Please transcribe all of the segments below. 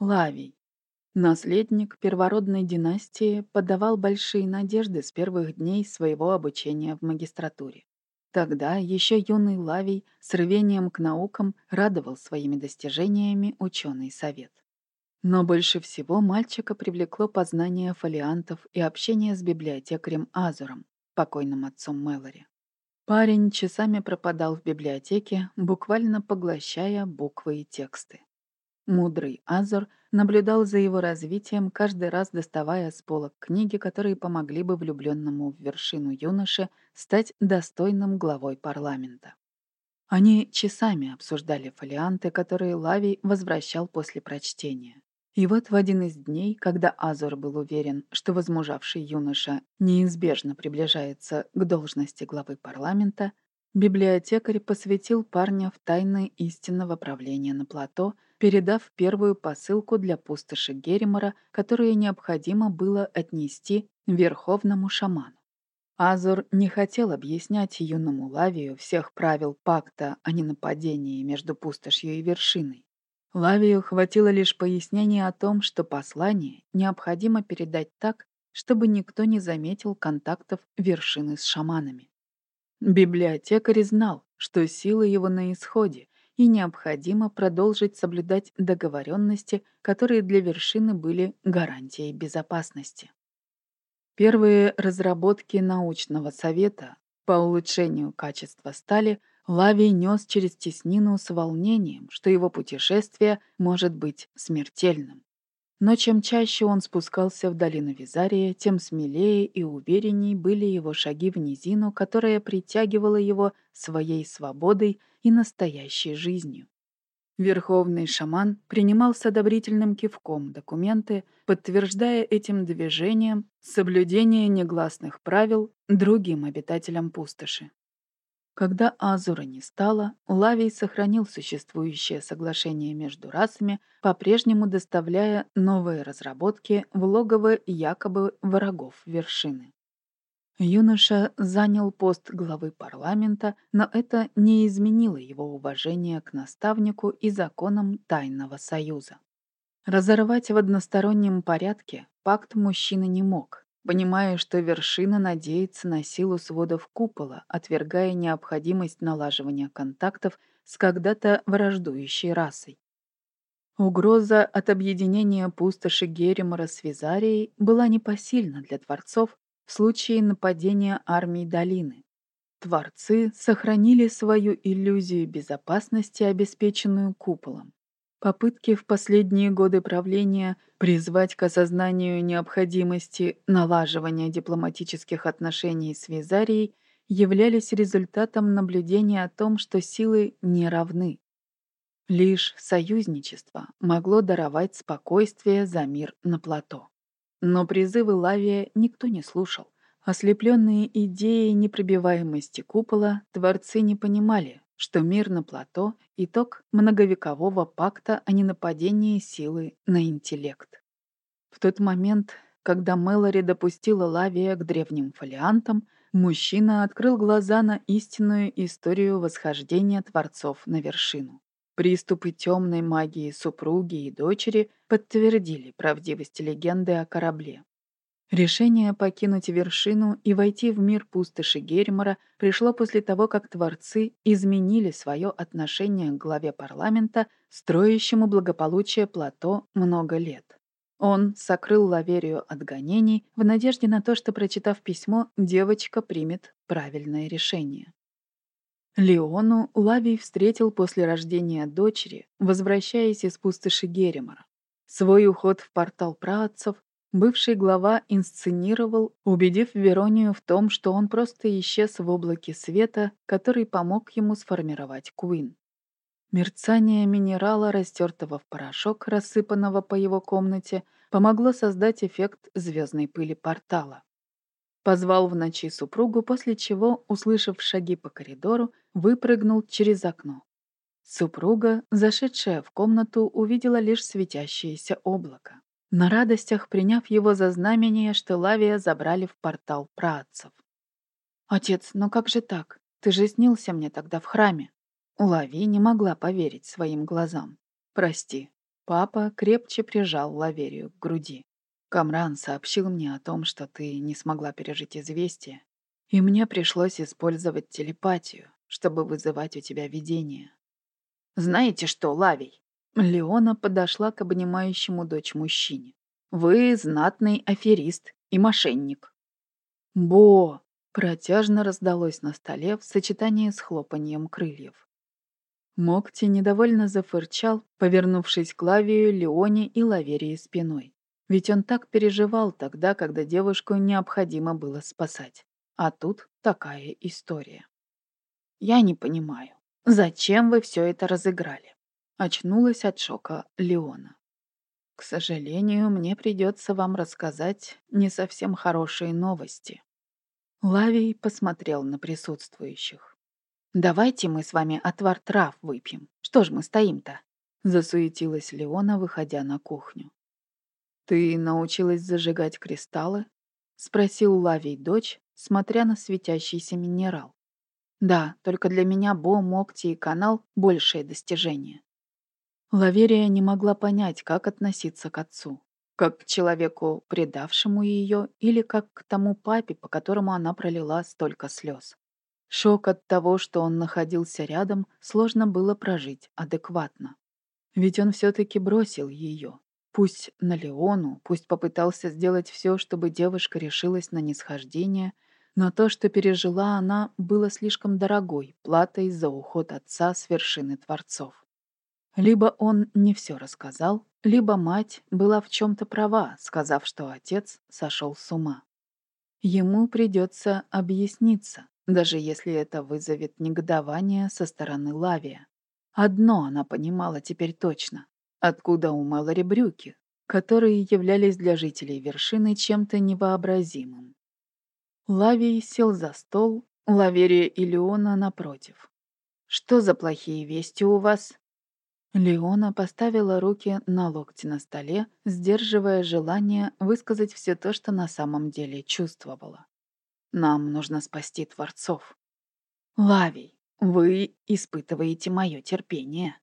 Лавий. Наследник первородной династии подавал большие надежды с первых дней своего обучения в магистратуре. Тогда еще юный Лавий с рвением к наукам радовал своими достижениями ученый совет. Но больше всего мальчика привлекло познание фолиантов и общение с библиотекарем Азуром, покойным отцом Мэлори. Парень часами пропадал в библиотеке, буквально поглощая буквы и тексты. Мудрый Азор наблюдал за его развитием, каждый раз доставая с полок книги, которые помогли бы влюбленному в вершину юноше стать достойным главой парламента. Они часами обсуждали фолианты, которые Лавий возвращал после прочтения. И вот в один из дней, когда Азор был уверен, что возмужавший юноша неизбежно приближается к должности главы парламента, библиотекарь посвятил парня в тайны истинного правления на плато — передав первую посылку для пустоши Герримора, которую необходимо было отнести верховному шаману. Азур не хотел объяснять юному Лавию всех правил пакта о ненападении между пустошью и вершиной. Лавию хватило лишь пояснения о том, что послание необходимо передать так, чтобы никто не заметил контактов вершины с шаманами. Библиотекарь знал, что силы его на исходе, и необходимо продолжить соблюдать договоренности, которые для вершины были гарантией безопасности. Первые разработки научного совета по улучшению качества стали Лавий нес через теснину с волнением, что его путешествие может быть смертельным. Но чем чаще он спускался в долину Визария, тем смелее и уверенней были его шаги в низину, которая притягивала его своей свободой и настоящей жизнью. Верховный шаман принимал с одобрительным кивком документы, подтверждая этим движением соблюдение негласных правил другим обитателям пустоши. Когда Азура не стало, Лавий сохранил существующее соглашение между расами, по-прежнему доставляя новые разработки в логово якобы врагов вершины. Юноша занял пост главы парламента, но это не изменило его уважения к наставнику и законам Тайного Союза. Разорвать в одностороннем порядке пакт мужчина не мог, понимая, что вершина надеется на силу сводов купола, отвергая необходимость налаживания контактов с когда-то враждующей расой. Угроза от объединения пустоши Геримора с Визарией была непосильна для творцов, в случае нападения армии долины. Творцы сохранили свою иллюзию безопасности, обеспеченную куполом. Попытки в последние годы правления призвать к осознанию необходимости налаживания дипломатических отношений с Визарией являлись результатом наблюдения о том, что силы не равны. Лишь союзничество могло даровать спокойствие за мир на плато. Но призывы Лавия никто не слушал. Ослепленные идеей непробиваемости купола, творцы не понимали, что мир на плато — итог многовекового пакта о ненападении силы на интеллект. В тот момент, когда Мэлори допустила Лавия к древним фолиантам, мужчина открыл глаза на истинную историю восхождения творцов на вершину. Приступы темной магии супруги и дочери подтвердили правдивость легенды о корабле. Решение покинуть вершину и войти в мир пустоши Гермора пришло после того, как творцы изменили свое отношение к главе парламента, строящему благополучие плато много лет. Он сокрыл Лаверию от гонений в надежде на то, что, прочитав письмо, девочка примет правильное решение. Леону Лавий встретил после рождения дочери, возвращаясь из пустоши Геремора. Свой уход в портал праотцев бывший глава инсценировал, убедив Веронию в том, что он просто исчез в облаке света, который помог ему сформировать Куин. Мерцание минерала, растертого в порошок, рассыпанного по его комнате, помогло создать эффект звездной пыли портала. Позвал в ночи супругу, после чего, услышав шаги по коридору, выпрыгнул через окно. Супруга, зашедшая в комнату, увидела лишь светящееся облако. На радостях приняв его за знамение, что Лавия забрали в портал праотцев. «Отец, ну как же так? Ты же снился мне тогда в храме». Лавия не могла поверить своим глазам. «Прости, Папа крепче прижал Лаверию к груди. Камран сообщил мне о том, что ты не смогла пережить известие, и мне пришлось использовать телепатию, чтобы вызывать у тебя видение. Знаете что, Лавий? Леона подошла к обнимающему дочь мужчине. Вы знатный аферист и мошенник. Бо! Протяжно раздалось на столе в сочетании с хлопаньем крыльев. Мокти недовольно зафырчал, повернувшись к Лавию, Леоне и Лаверии спиной. Ведь он так переживал тогда, когда девушку необходимо было спасать. А тут такая история. «Я не понимаю, зачем вы все это разыграли?» Очнулась от шока Леона. «К сожалению, мне придется вам рассказать не совсем хорошие новости». Лавий посмотрел на присутствующих. «Давайте мы с вами отвар трав выпьем. Что ж мы стоим-то?» Засуетилась Леона, выходя на кухню. «Ты научилась зажигать кристаллы?» Спросил Лавий дочь, смотря на светящийся минерал. «Да, только для меня Бо, Мокти и канал — большее достижение». Лаверия не могла понять, как относиться к отцу как к человеку, предавшему ее, или как к тому папе, по которому она пролила столько слез. Шок от того, что он находился рядом, сложно было прожить адекватно. Ведь он все-таки бросил ее. Пусть на Леону, пусть попытался сделать все, чтобы девушка решилась на нисхождение, но то, что пережила она, было слишком дорогой платой за уход отца с вершины Творцов. Либо он не все рассказал, либо мать была в чем-то права, сказав, что отец сошел с ума. Ему придется объясниться, даже если это вызовет негодование со стороны Лавия. Одно она понимала теперь точно. Откуда у Мэлори брюки, которые являлись для жителей вершины чем-то невообразимым. Лавий сел за стол, Лаверия и Леона напротив. «Что за плохие вести у вас?» Леона поставила руки на локти на столе, сдерживая желание высказать все то, что на самом деле чувствовала. «Нам нужно спасти Творцов». «Лавий, вы испытываете мое терпение.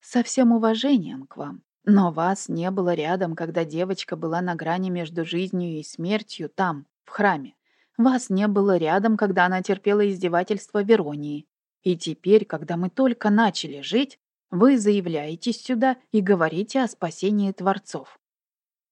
Со всем уважением к вам. Но вас не было рядом, когда девочка была на грани между жизнью и смертью там, в храме. Вас не было рядом, когда она терпела издевательства Веронии. И теперь, когда мы только начали жить, вы заявляетесь сюда и говорите о спасении творцов.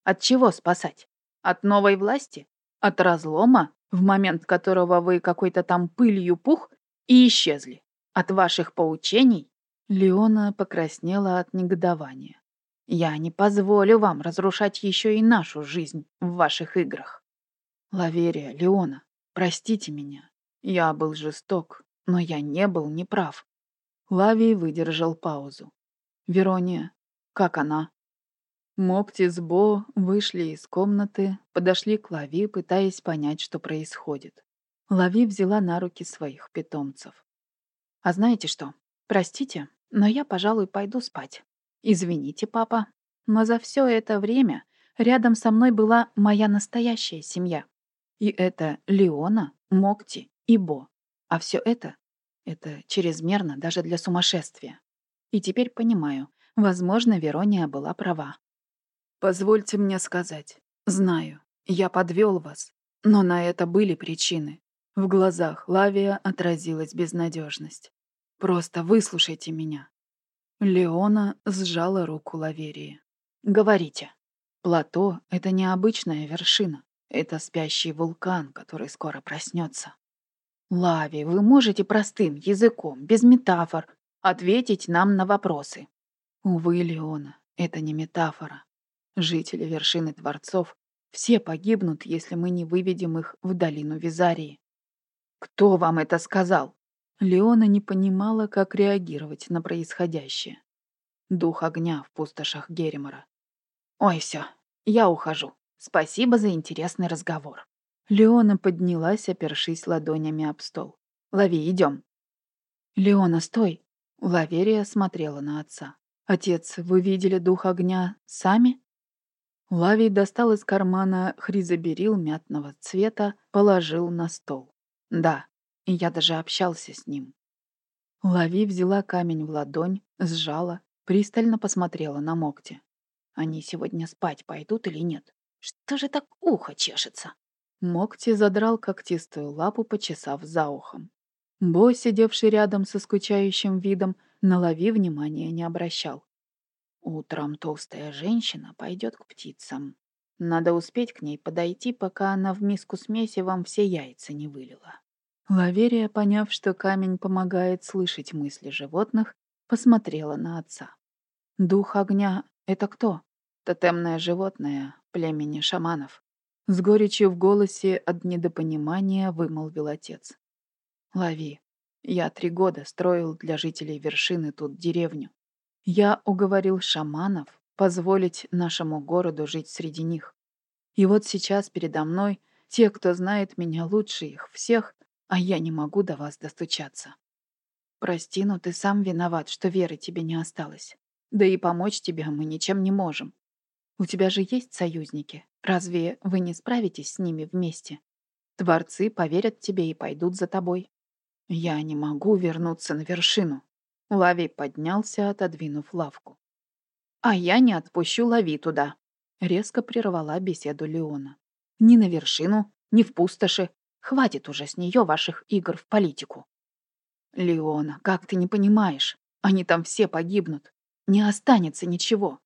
От чего спасать? От новой власти? От разлома, в момент которого вы какой-то там пылью пух и исчезли? От ваших поучений? Леона покраснела от негодования. Я не позволю вам разрушать еще и нашу жизнь в ваших играх. Лаверия, Леона, простите меня. Я был жесток, но я не был неправ. Лавий выдержал паузу. «Верония, как она?» Мокти с Бо вышли из комнаты, подошли к Лави, пытаясь понять, что происходит. Лави взяла на руки своих питомцев. «А знаете что? Простите, но я, пожалуй, пойду спать. Извините, папа, но за все это время рядом со мной была моя настоящая семья. И это Леона, Мокти и Бо. А все это это чрезмерно даже для сумасшествия. И теперь понимаю, возможно, Верония была права. Позвольте мне сказать. Знаю, я подвел вас, но на это были причины. В глазах Лавия отразилась безнадежность. Просто выслушайте меня. Леона сжала руку Лаверии. Говорите. Плато — это необычная вершина. Это спящий вулкан, который скоро проснется. Лави, вы можете простым языком, без метафор, ответить нам на вопросы. Увы, Леона, это не метафора. Жители вершины дворцов все погибнут, если мы не выведем их в долину Визарии. Кто вам это сказал? Леона не понимала, как реагировать на происходящее. Дух огня в пустошах Геримора. Ой, все, я ухожу. Спасибо за интересный разговор. Леона поднялась, опершись ладонями об стол. «Лови, идем. «Леона, стой!» Лаверия смотрела на отца. «Отец, вы видели дух огня сами?» Лавий достал из кармана хризоберил мятного цвета, положил на стол. «Да, и я даже общался с ним». Лави взяла камень в ладонь, сжала, пристально посмотрела на Мокти. Они сегодня спать пойдут или нет? Что же так ухо чешется? Мокти задрал когтистую лапу, почесав за ухом. Бо, сидевший рядом со скучающим видом, на лови внимания не обращал. Утром толстая женщина пойдет к птицам. Надо успеть к ней подойти, пока она в миску смеси вам все яйца не вылила. Лаверия, поняв, что камень помогает слышать мысли животных, посмотрела на отца. «Дух огня — это кто?» «Тотемное животное племени шаманов». С горечью в голосе от недопонимания вымолвил отец. «Лови. Я три года строил для жителей вершины тут деревню. Я уговорил шаманов позволить нашему городу жить среди них. И вот сейчас передо мной те, кто знает меня лучше их всех, а я не могу до вас достучаться. Прости, но ты сам виноват, что веры тебе не осталось. Да и помочь тебе мы ничем не можем. У тебя же есть союзники. Разве вы не справитесь с ними вместе? Творцы поверят тебе и пойдут за тобой. Я не могу вернуться на вершину. Лави поднялся, отодвинув лавку. А я не отпущу Лави туда. Резко прервала беседу Леона. Ни на вершину, ни в пустоши. Хватит уже с нее ваших игр в политику. Леона, как ты не понимаешь? Они там все погибнут. Не останется ничего.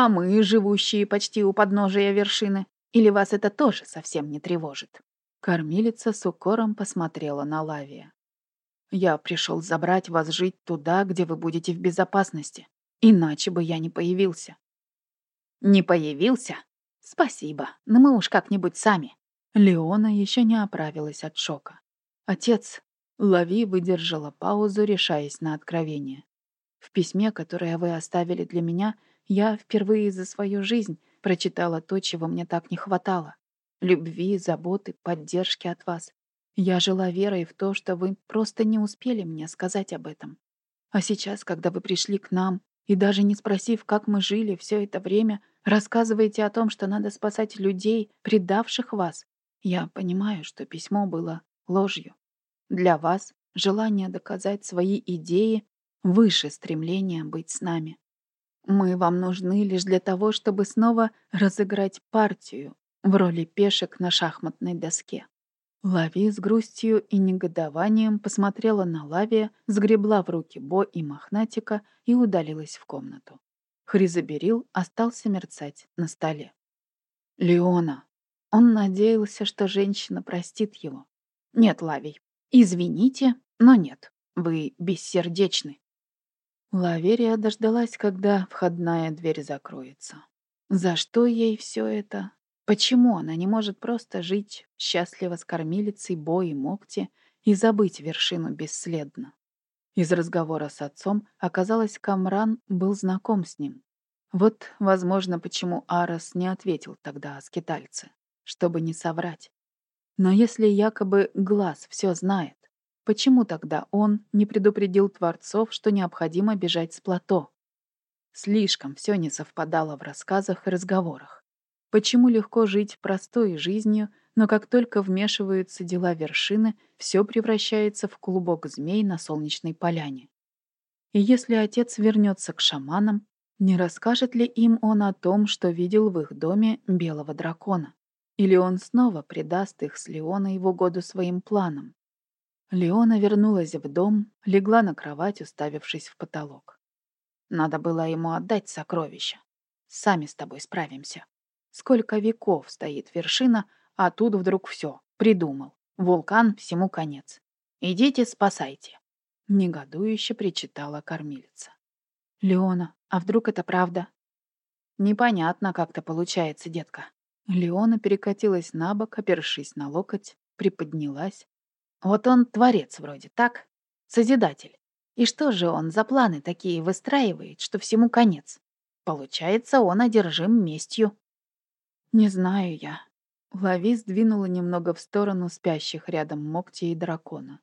А мы, живущие почти у подножия вершины, или вас это тоже совсем не тревожит? Кормилица с укором посмотрела на Лавия. Я пришел забрать вас жить туда, где вы будете в безопасности. Иначе бы я не появился. Не появился? Спасибо, но мы уж как-нибудь сами. Леона еще не оправилась от шока. Отец, Лави выдержала паузу, решаясь на откровение. В письме, которое вы оставили для меня, я впервые за свою жизнь прочитала то, чего мне так не хватало. Любви, заботы, поддержки от вас. Я жила верой в то, что вы просто не успели мне сказать об этом. А сейчас, когда вы пришли к нам, и даже не спросив, как мы жили все это время, рассказываете о том, что надо спасать людей, предавших вас, я понимаю, что письмо было ложью. Для вас желание доказать свои идеи выше стремления быть с нами. Мы вам нужны лишь для того, чтобы снова разыграть партию в роли пешек на шахматной доске. Лави с грустью и негодованием посмотрела на Лавия, сгребла в руки Бо и Мохнатика и удалилась в комнату. Хризаберил остался мерцать на столе. Леона. Он надеялся, что женщина простит его. Нет, Лавий, извините, но нет, вы бессердечны. Лаверия дождалась, когда входная дверь закроется. За что ей все это? Почему она не может просто жить счастливо с кормилицей Бо и Мокти и забыть вершину бесследно? Из разговора с отцом оказалось, Камран был знаком с ним. Вот, возможно, почему Арас не ответил тогда о скитальце, чтобы не соврать. Но если якобы глаз все знает, почему тогда он не предупредил творцов, что необходимо бежать с плато? Слишком все не совпадало в рассказах и разговорах. Почему легко жить простой жизнью, но как только вмешиваются дела вершины, все превращается в клубок змей на солнечной поляне? И если отец вернется к шаманам, не расскажет ли им он о том, что видел в их доме белого дракона? Или он снова предаст их с Леоной в угоду своим планам? Леона вернулась в дом, легла на кровать, уставившись в потолок. Надо было ему отдать сокровища. Сами с тобой справимся. Сколько веков стоит вершина, а тут вдруг все, придумал. Вулкан всему конец. Идите, спасайте. Негодующе причитала кормилица. Леона, а вдруг это правда? Непонятно как-то получается, детка. Леона перекатилась на бок, опершись на локоть, приподнялась. Вот он творец вроде, так? Созидатель. И что же он за планы такие выстраивает, что всему конец? Получается, он одержим местью. «Не знаю я». Лави сдвинула немного в сторону спящих рядом Мокти и дракона.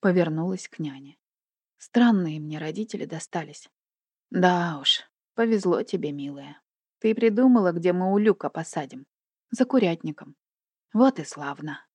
Повернулась к няне. «Странные мне родители достались». «Да уж, повезло тебе, милая. Ты придумала, где мы у люка посадим. За курятником. Вот и славно.